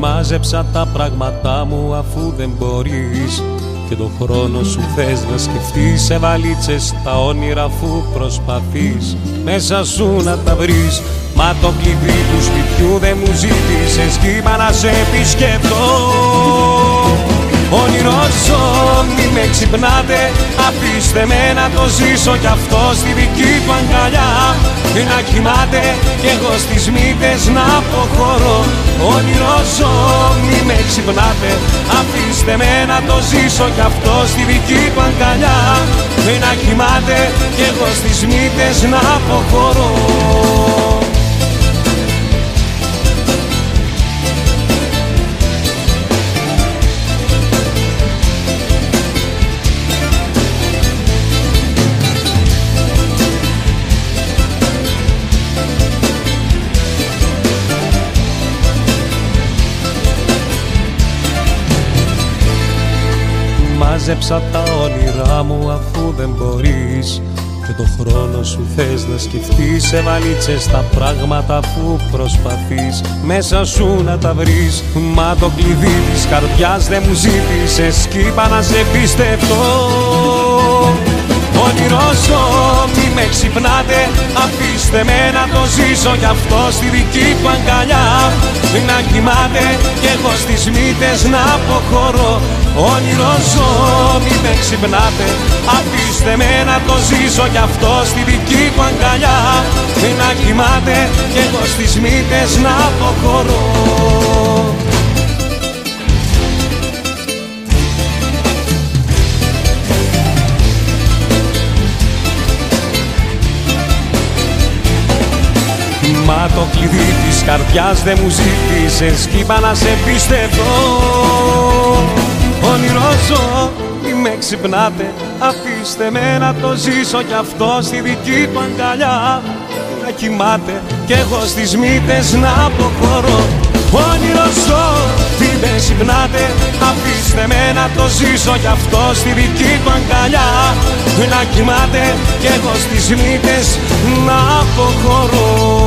Μάζεψα τα πράγματά μου αφού δεν μπορείς. Και το χρόνο σου θες να σκεφτείς σε βαλίτσες τα όνειρα αφού προσπαθείς. Μέσα σου να τα βρεις Μα το κλειδί του σπιτιού δεν μου ζήτησες. Κι να σε επισκεφτώ ξυπνάτε Αφήστε με να το ζήσω κι αυτό στη δική του αγκαλιά. Να κοιμάται κι εγώ στις μύτες να αποχωρώ. Όνειρο ζω, μη με ξυπνάτε Αφήστε με να το ζήσω κι αυτό στη δική του αγκαλιά. Να κοιμάται κι εγώ στις μύτες να αποχωρώ Μάζεψα τα όνειρά μου αφού δεν μπορείς. Και το χρόνο σου θες να σκεφτείς Σε βαλίτσες τα πράγματα που προσπαθείς. Μέσα σου να τα βρεις Μα το κλειδί της καρδιάς δεν μου ζήτησες. Κι είπα να σε πιστευτώ Όνειρο ζω, μη με ξυπνάτε Αφήστε με να το ζήσω κι αυτό στη δική του αγκαλιά. Να κοιμάται κι εγώ στις μύτες να αποχωρώ Όνειρο ζω, μη με ξυπνάτε Αφήστε με να το ζήσω κι αυτό στη δική του αγκαλιά. Να κοιμάται κι εγώ στις μύτες να αποχωρώ. Μα το κλειδί της καρδιάς δεν μου ζήτησες Κι είπα να σε πιστεύω Όνειρο ζω, μη με ξυπνάτε. Αφήστε με να το ζήσω κι αυτό στη δική του αγκαλιά. Να κοιμάται κι εγώ στις μύτες να αποχωρώ. Όνειρο ζω, μη με ξυπνάτε. Αφήστε με να το ζήσω κι αυτό στη δική του αγκαλιά. Να κοιμάται κι εγώ στις μύτες να αποχωρώ